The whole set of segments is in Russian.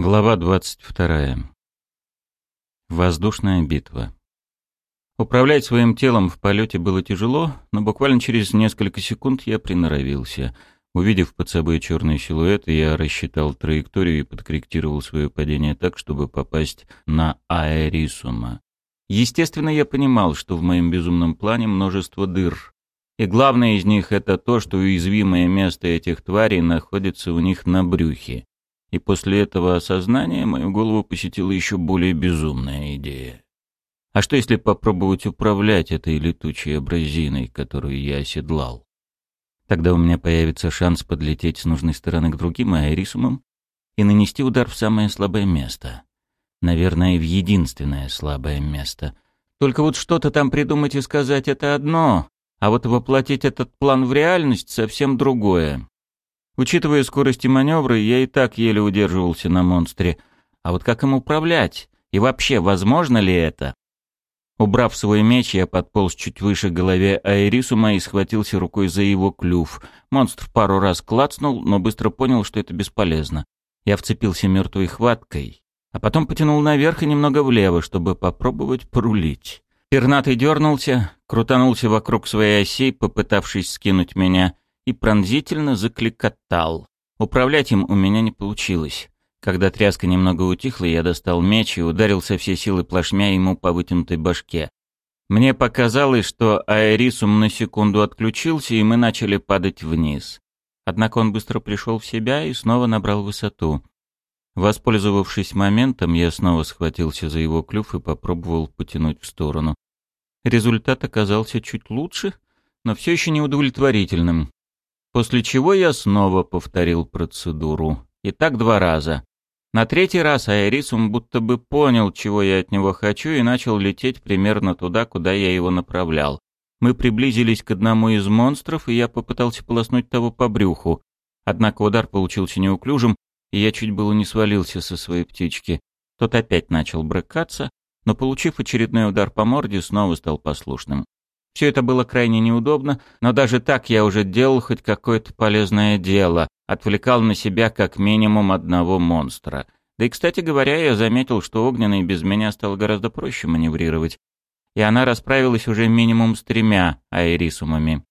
Глава 22. Воздушная битва. Управлять своим телом в полете было тяжело, но буквально через несколько секунд я приноровился. Увидев под собой черный силуэт, я рассчитал траекторию и подкорректировал свое падение так, чтобы попасть на аэрисума. Естественно, я понимал, что в моем безумном плане множество дыр. И главное из них это то, что уязвимое место этих тварей находится у них на брюхе. И после этого осознания мою голову посетила еще более безумная идея. А что если попробовать управлять этой летучей абразиной, которую я оседлал? Тогда у меня появится шанс подлететь с нужной стороны к другим аэрисумам и нанести удар в самое слабое место. Наверное, в единственное слабое место. Только вот что-то там придумать и сказать — это одно, а вот воплотить этот план в реальность — совсем другое. Учитывая скорость и маневры, я и так еле удерживался на монстре. А вот как им управлять? И вообще, возможно ли это? Убрав свой меч, я подполз чуть выше голове Аэрисума и схватился рукой за его клюв. Монстр пару раз клацнул, но быстро понял, что это бесполезно. Я вцепился мертвой хваткой, а потом потянул наверх и немного влево, чтобы попробовать порулить. Пернатый дернулся, крутанулся вокруг своей оси, попытавшись скинуть меня — и пронзительно закликотал. Управлять им у меня не получилось. Когда тряска немного утихла, я достал меч и ударил со всей силы плашмя ему по вытянутой башке. Мне показалось, что аэрисум на секунду отключился, и мы начали падать вниз. Однако он быстро пришел в себя и снова набрал высоту. Воспользовавшись моментом, я снова схватился за его клюв и попробовал потянуть в сторону. Результат оказался чуть лучше, но все еще неудовлетворительным. После чего я снова повторил процедуру. И так два раза. На третий раз Айрисум будто бы понял, чего я от него хочу, и начал лететь примерно туда, куда я его направлял. Мы приблизились к одному из монстров, и я попытался полоснуть того по брюху. Однако удар получился неуклюжим, и я чуть было не свалился со своей птички. Тот опять начал брыкаться, но, получив очередной удар по морде, снова стал послушным. Все это было крайне неудобно, но даже так я уже делал хоть какое-то полезное дело, отвлекал на себя как минимум одного монстра. Да и, кстати говоря, я заметил, что огненный без меня стал гораздо проще маневрировать, и она расправилась уже минимум с тремя аэрисумами.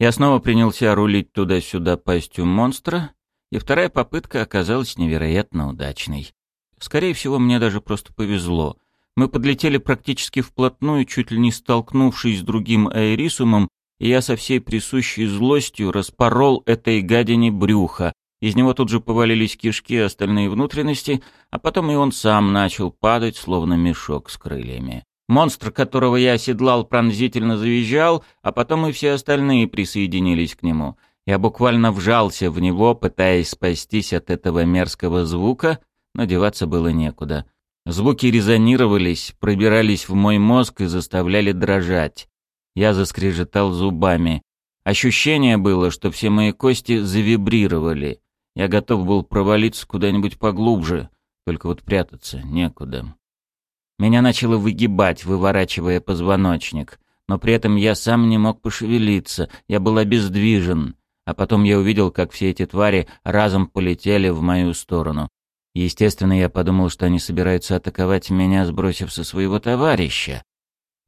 Я снова принялся рулить туда-сюда пастью монстра, и вторая попытка оказалась невероятно удачной. Скорее всего, мне даже просто повезло — мы подлетели практически вплотную, чуть ли не столкнувшись с другим аэрисумом, и я со всей присущей злостью распорол этой гадине брюха. Из него тут же повалились кишки и остальные внутренности, а потом и он сам начал падать, словно мешок с крыльями. Монстр, которого я оседлал, пронзительно завизжал, а потом и все остальные присоединились к нему. Я буквально вжался в него, пытаясь спастись от этого мерзкого звука, но деваться было некуда. Звуки резонировались, пробирались в мой мозг и заставляли дрожать. Я заскрежетал зубами. Ощущение было, что все мои кости завибрировали. Я готов был провалиться куда-нибудь поглубже, только вот прятаться некуда. Меня начало выгибать, выворачивая позвоночник, но при этом я сам не мог пошевелиться, я был обездвижен. А потом я увидел, как все эти твари разом полетели в мою сторону. Естественно, я подумал, что они собираются атаковать меня, сбросив со своего товарища.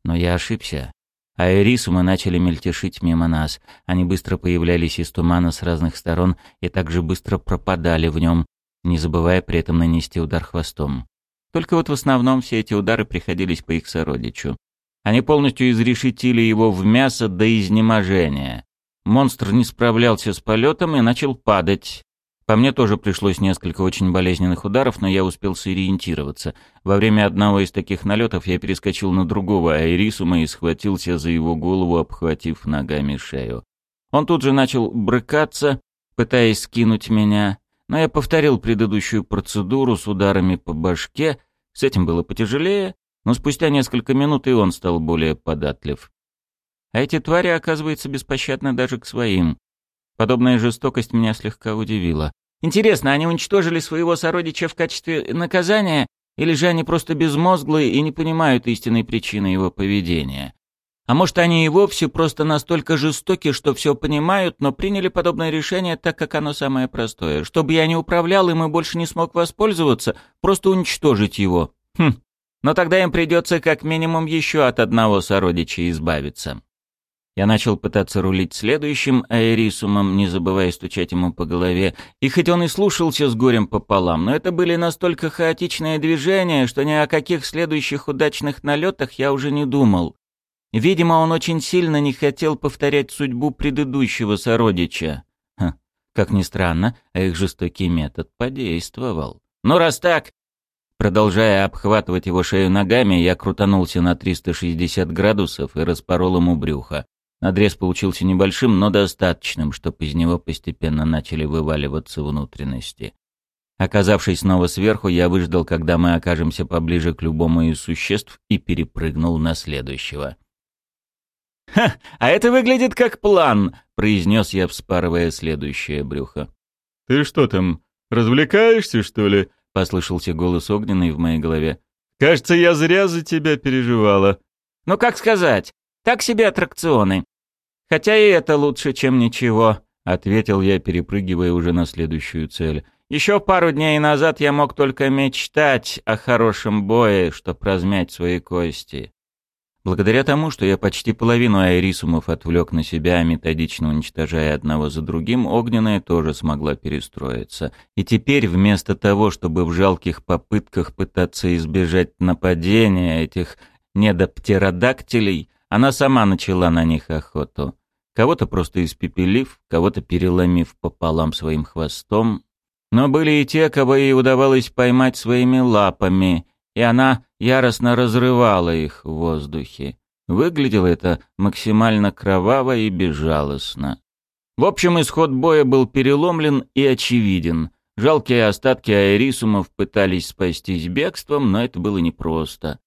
Но я ошибся. А мы начали мельтешить мимо нас. Они быстро появлялись из тумана с разных сторон и также быстро пропадали в нем, не забывая при этом нанести удар хвостом. Только вот в основном все эти удары приходились по их сородичу. Они полностью изрешетили его в мясо до изнеможения. Монстр не справлялся с полетом и начал падать. По мне тоже пришлось несколько очень болезненных ударов, но я успел сориентироваться. Во время одного из таких налетов я перескочил на другого Айрисума и схватился за его голову, обхватив ногами шею. Он тут же начал брыкаться, пытаясь скинуть меня, но я повторил предыдущую процедуру с ударами по башке, с этим было потяжелее, но спустя несколько минут и он стал более податлив. А эти твари, оказывается, беспощадны даже к своим. Подобная жестокость меня слегка удивила. Интересно, они уничтожили своего сородича в качестве наказания, или же они просто безмозглые и не понимают истинной причины его поведения? А может, они и вовсе просто настолько жестоки, что все понимают, но приняли подобное решение, так как оно самое простое. Чтобы я не управлял им и больше не смог воспользоваться, просто уничтожить его. Хм. Но тогда им придется как минимум еще от одного сородича избавиться. Я начал пытаться рулить следующим аэрисумом, не забывая стучать ему по голове, и хоть он и слушался с горем пополам, но это были настолько хаотичные движения, что ни о каких следующих удачных налетах я уже не думал. Видимо, он очень сильно не хотел повторять судьбу предыдущего сородича. Ха, как ни странно, а их жестокий метод подействовал. Ну, раз так... Продолжая обхватывать его шею ногами, я крутанулся на 360 градусов и распорол ему брюхо. Надрез получился небольшим, но достаточным, чтобы из него постепенно начали вываливаться внутренности. Оказавшись снова сверху, я выждал, когда мы окажемся поближе к любому из существ и перепрыгнул на следующего. «Ха, а это выглядит как план», — произнес я, вспарывая следующее брюхо. «Ты что там, развлекаешься, что ли?» — послышался голос огненный в моей голове. «Кажется, я зря за тебя переживала». «Ну, как сказать, так себе аттракционы. «Хотя и это лучше, чем ничего», — ответил я, перепрыгивая уже на следующую цель. «Еще пару дней назад я мог только мечтать о хорошем бое, чтоб размять свои кости». Благодаря тому, что я почти половину аэрисумов отвлек на себя, методично уничтожая одного за другим, огненная тоже смогла перестроиться. И теперь вместо того, чтобы в жалких попытках пытаться избежать нападения этих недоптеродактилей, она сама начала на них охоту кого-то просто испепелив, кого-то переломив пополам своим хвостом. Но были и те, кого ей удавалось поймать своими лапами, и она яростно разрывала их в воздухе. Выглядело это максимально кроваво и безжалостно. В общем, исход боя был переломлен и очевиден. Жалкие остатки аэрисумов пытались спастись бегством, но это было непросто.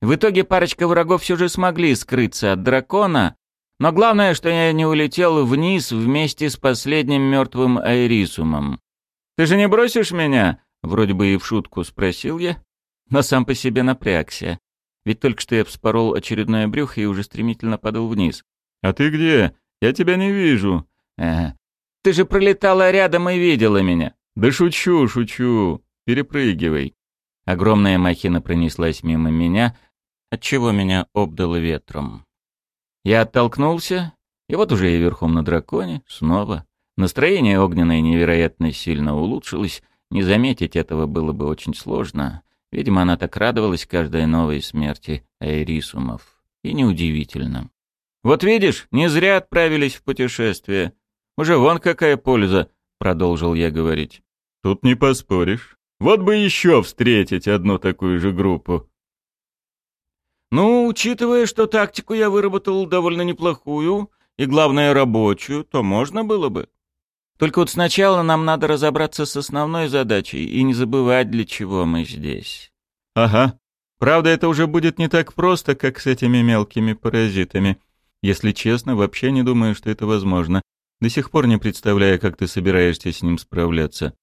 В итоге парочка врагов все же смогли скрыться от дракона, но главное, что я не улетел вниз вместе с последним мертвым Айрисумом. «Ты же не бросишь меня?» — вроде бы и в шутку спросил я, но сам по себе напрягся. Ведь только что я вспорол очередное брюхо и уже стремительно падал вниз. «А ты где? Я тебя не вижу». «Ага. Ты же пролетала рядом и видела меня». «Да шучу, шучу. Перепрыгивай». Огромная махина пронеслась мимо меня, отчего меня обдало ветром. Я оттолкнулся, и вот уже я верхом на драконе, снова. Настроение огненное невероятно сильно улучшилось, не заметить этого было бы очень сложно. Видимо, она так радовалась каждой новой смерти Айрисумов. И неудивительно. «Вот видишь, не зря отправились в путешествие. Уже вон какая польза», — продолжил я говорить. «Тут не поспоришь. Вот бы еще встретить одну такую же группу. Ну, учитывая, что тактику я выработал довольно неплохую, и, главное, рабочую, то можно было бы. Только вот сначала нам надо разобраться с основной задачей и не забывать, для чего мы здесь. Ага. Правда, это уже будет не так просто, как с этими мелкими паразитами. Если честно, вообще не думаю, что это возможно. До сих пор не представляю, как ты собираешься с ним справляться.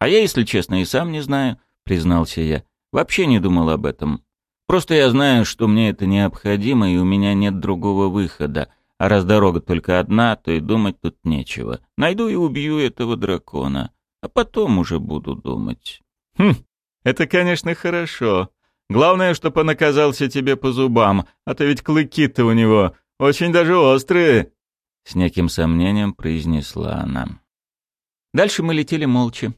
А я, если честно, и сам не знаю, признался я. Вообще не думал об этом. Просто я знаю, что мне это необходимо, и у меня нет другого выхода. А раз дорога только одна, то и думать тут нечего. Найду и убью этого дракона. А потом уже буду думать. Хм, это, конечно, хорошо. Главное, чтобы он оказался тебе по зубам, а то ведь клыки-то у него очень даже острые. С неким сомнением произнесла она. Дальше мы летели молча.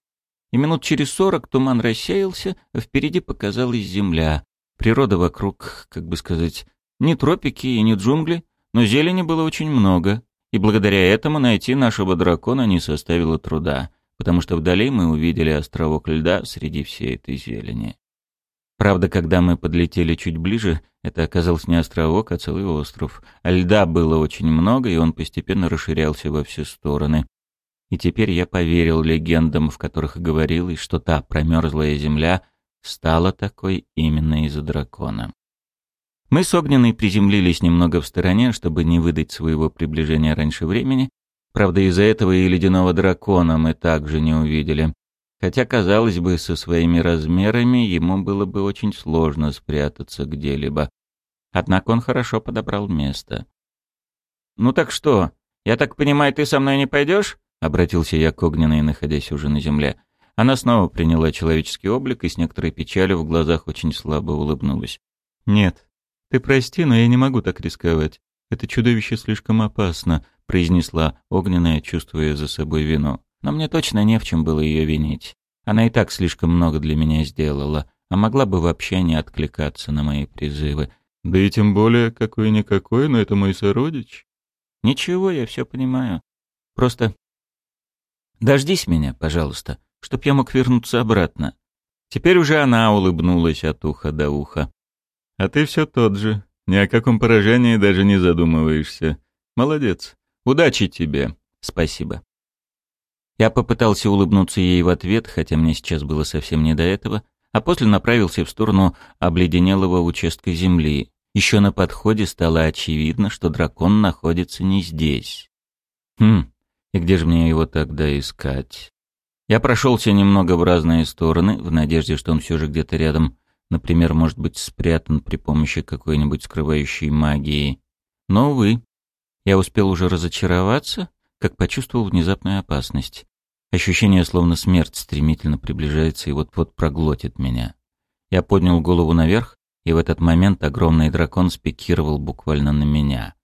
И минут через сорок туман рассеялся, а впереди показалась земля. Природа вокруг, как бы сказать, не тропики и не джунгли, но зелени было очень много, и благодаря этому найти нашего дракона не составило труда, потому что вдали мы увидели островок льда среди всей этой зелени. Правда, когда мы подлетели чуть ближе, это оказался не островок, а целый остров. льда было очень много, и он постепенно расширялся во все стороны. И теперь я поверил легендам, в которых говорилось, что та промерзлая земля стала такой именно из-за дракона. Мы с Огненной приземлились немного в стороне, чтобы не выдать своего приближения раньше времени. Правда, из-за этого и ледяного дракона мы также не увидели. Хотя, казалось бы, со своими размерами ему было бы очень сложно спрятаться где-либо. Однако он хорошо подобрал место. «Ну так что, я так понимаю, ты со мной не пойдешь?» — обратился я к огненной, находясь уже на земле. Она снова приняла человеческий облик и с некоторой печалью в глазах очень слабо улыбнулась. «Нет, ты прости, но я не могу так рисковать. Это чудовище слишком опасно», — произнесла огненная, чувствуя за собой вину. «Но мне точно не в чем было ее винить. Она и так слишком много для меня сделала, а могла бы вообще не откликаться на мои призывы. Да и тем более, какой-никакой, но это мой сородич. Ничего, я все понимаю. Просто дождись меня, пожалуйста, чтоб я мог вернуться обратно. Теперь уже она улыбнулась от уха до уха. А ты все тот же. Ни о каком поражении даже не задумываешься. Молодец. Удачи тебе. Спасибо. Я попытался улыбнуться ей в ответ, хотя мне сейчас было совсем не до этого, а после направился в сторону обледенелого участка земли. Еще на подходе стало очевидно, что дракон находится не здесь. Хм, и где же мне его тогда искать? Я прошелся немного в разные стороны, в надежде, что он все же где-то рядом, например, может быть спрятан при помощи какой-нибудь скрывающей магии. Но, увы, я успел уже разочароваться, как почувствовал внезапную опасность. Ощущение, словно смерть стремительно приближается и вот-вот проглотит меня. Я поднял голову наверх, и в этот момент огромный дракон спикировал буквально на меня.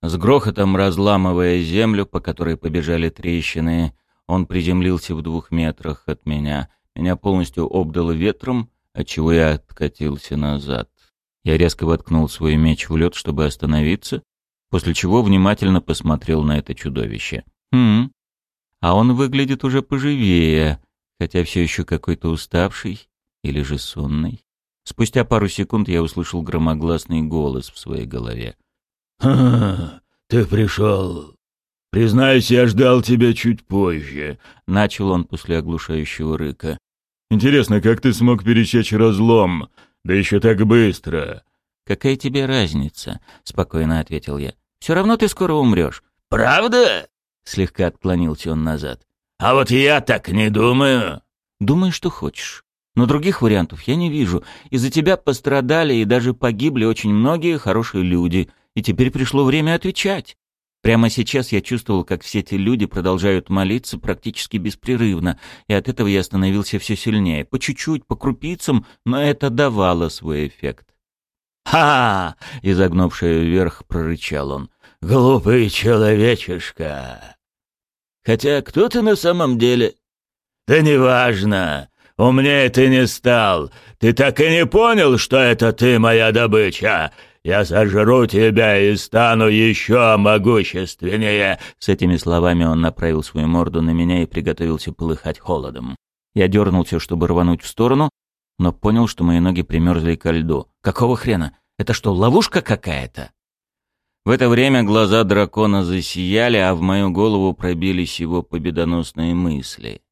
С грохотом разламывая землю, по которой побежали трещины, он приземлился в двух метрах от меня. Меня полностью обдало ветром, отчего я откатился назад. Я резко воткнул свой меч в лед, чтобы остановиться, после чего внимательно посмотрел на это чудовище. Хм, а он выглядит уже поживее, хотя все еще какой-то уставший или же сонный. Спустя пару секунд я услышал громогласный голос в своей голове. «Ха, ты пришел. Признаюсь, я ждал тебя чуть позже», — начал он после оглушающего рыка. «Интересно, как ты смог пересечь разлом? Да еще так быстро!» «Какая тебе разница?» — спокойно ответил я. «Все равно ты скоро умрешь». «Правда?» Слегка отклонился он назад. «А вот я так не думаю». «Думай, что хочешь. Но других вариантов я не вижу. Из-за тебя пострадали и даже погибли очень многие хорошие люди. И теперь пришло время отвечать. Прямо сейчас я чувствовал, как все эти люди продолжают молиться практически беспрерывно, и от этого я становился все сильнее. По чуть-чуть, по крупицам, но это давало свой эффект. «Ха!» — изогнувший вверх прорычал он. «Глупый человечишка!» Хотя кто ты на самом деле? Да неважно. Умнее ты не стал. Ты так и не понял, что это ты моя добыча. Я сожру тебя и стану еще могущественнее. С этими словами он направил свою морду на меня и приготовился полыхать холодом. Я дернулся, чтобы рвануть в сторону, но понял, что мои ноги примерзли ко льду. Какого хрена? Это что, ловушка какая-то? В это время глаза дракона засияли, а в мою голову пробились его победоносные мысли.